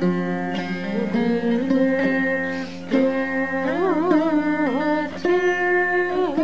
无尽孤独。